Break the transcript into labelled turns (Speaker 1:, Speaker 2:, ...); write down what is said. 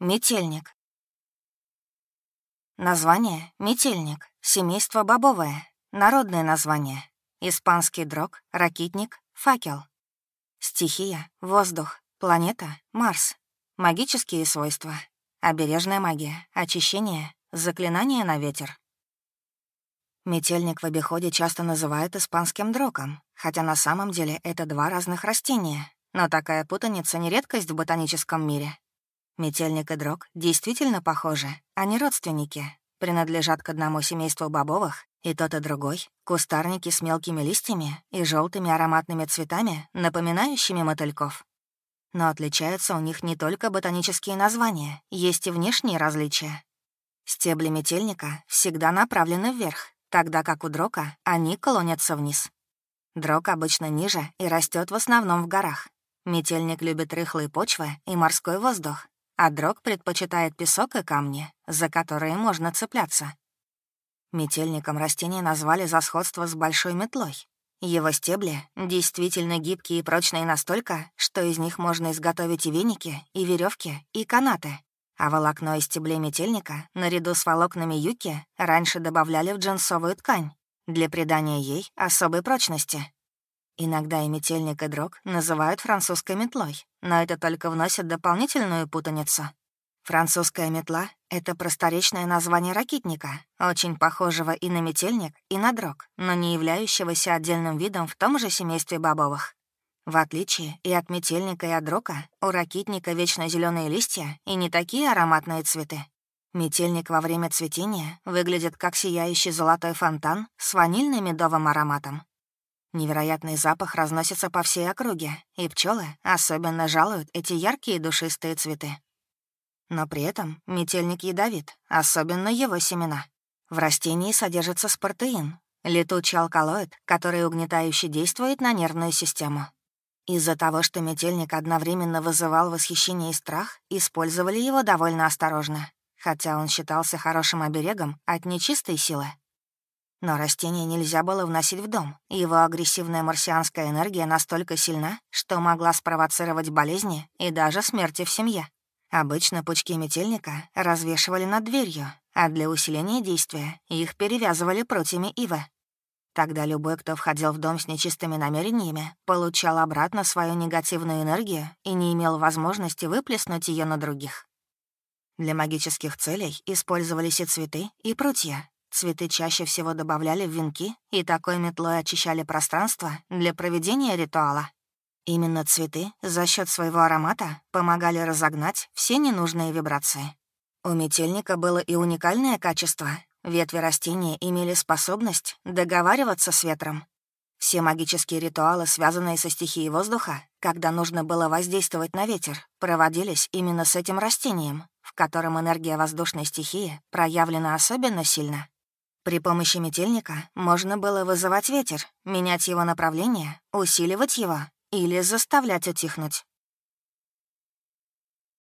Speaker 1: Метельник. Название — метельник, семейство бобовое, народное название — испанский дрог, ракитник, факел. Стихия — воздух, планета — Марс. Магические свойства — обережная магия, очищение, заклинание на ветер. Метельник в обиходе часто называют испанским дроком, хотя на самом деле это два разных растения, но такая путаница не редкость в ботаническом мире. Метельник и дрог действительно похожи, они родственники, принадлежат к одному семейству бобовых, и тот и другой — кустарники с мелкими листьями и желтыми ароматными цветами, напоминающими мотыльков. Но отличаются у них не только ботанические названия, есть и внешние различия. Стебли метельника всегда направлены вверх, тогда как у дрока они клонятся вниз. Дрок обычно ниже и растет в основном в горах. Метельник любит рыхлые почвы и морской воздух, а дрог предпочитает песок и камни, за которые можно цепляться. Метельником растения назвали за сходство с большой метлой. Его стебли действительно гибкие и прочные настолько, что из них можно изготовить и веники, и веревки, и канаты. А волокно из стеблей метельника, наряду с волокнами юки, раньше добавляли в джинсовую ткань для придания ей особой прочности. Иногда и метельник, и дрог называют французской метлой, но это только вносит дополнительную путаницу. Французская метла — это просторечное название ракитника, очень похожего и на метельник, и на дрог, но не являющегося отдельным видом в том же семействе бобовых. В отличие и от метельника, и от дрока, у ракитника вечно зеленые листья и не такие ароматные цветы. Метельник во время цветения выглядит как сияющий золотой фонтан с ванильным медовым ароматом. Невероятный запах разносится по всей округе, и пчелы особенно жалуют эти яркие душистые цветы. Но при этом метельник ядовит, особенно его семена. В растении содержится спортеин, летучий алкалоид, который угнетающе действует на нервную систему. Из-за того, что метельник одновременно вызывал восхищение и страх, использовали его довольно осторожно, хотя он считался хорошим оберегом от нечистой силы. Но растение нельзя было вносить в дом. Его агрессивная марсианская энергия настолько сильна, что могла спровоцировать болезни и даже смерти в семье. Обычно пучки метельника развешивали над дверью, а для усиления действия их перевязывали прутьями ивы. Тогда любой, кто входил в дом с нечистыми намерениями, получал обратно свою негативную энергию и не имел возможности выплеснуть ее на других. Для магических целей использовались и цветы, и прутья. Цветы чаще всего добавляли в венки и такой метлой очищали пространство для проведения ритуала. Именно цветы за счет своего аромата помогали разогнать все ненужные вибрации. У метельника было и уникальное качество Ветви растения имели способность договариваться с ветром. Все магические ритуалы, связанные со стихией воздуха, когда нужно было воздействовать на ветер, проводились именно с этим растением, в котором энергия воздушной стихии проявлена особенно сильно. При помощи метельника можно было вызывать ветер, менять его направление, усиливать его или заставлять утихнуть.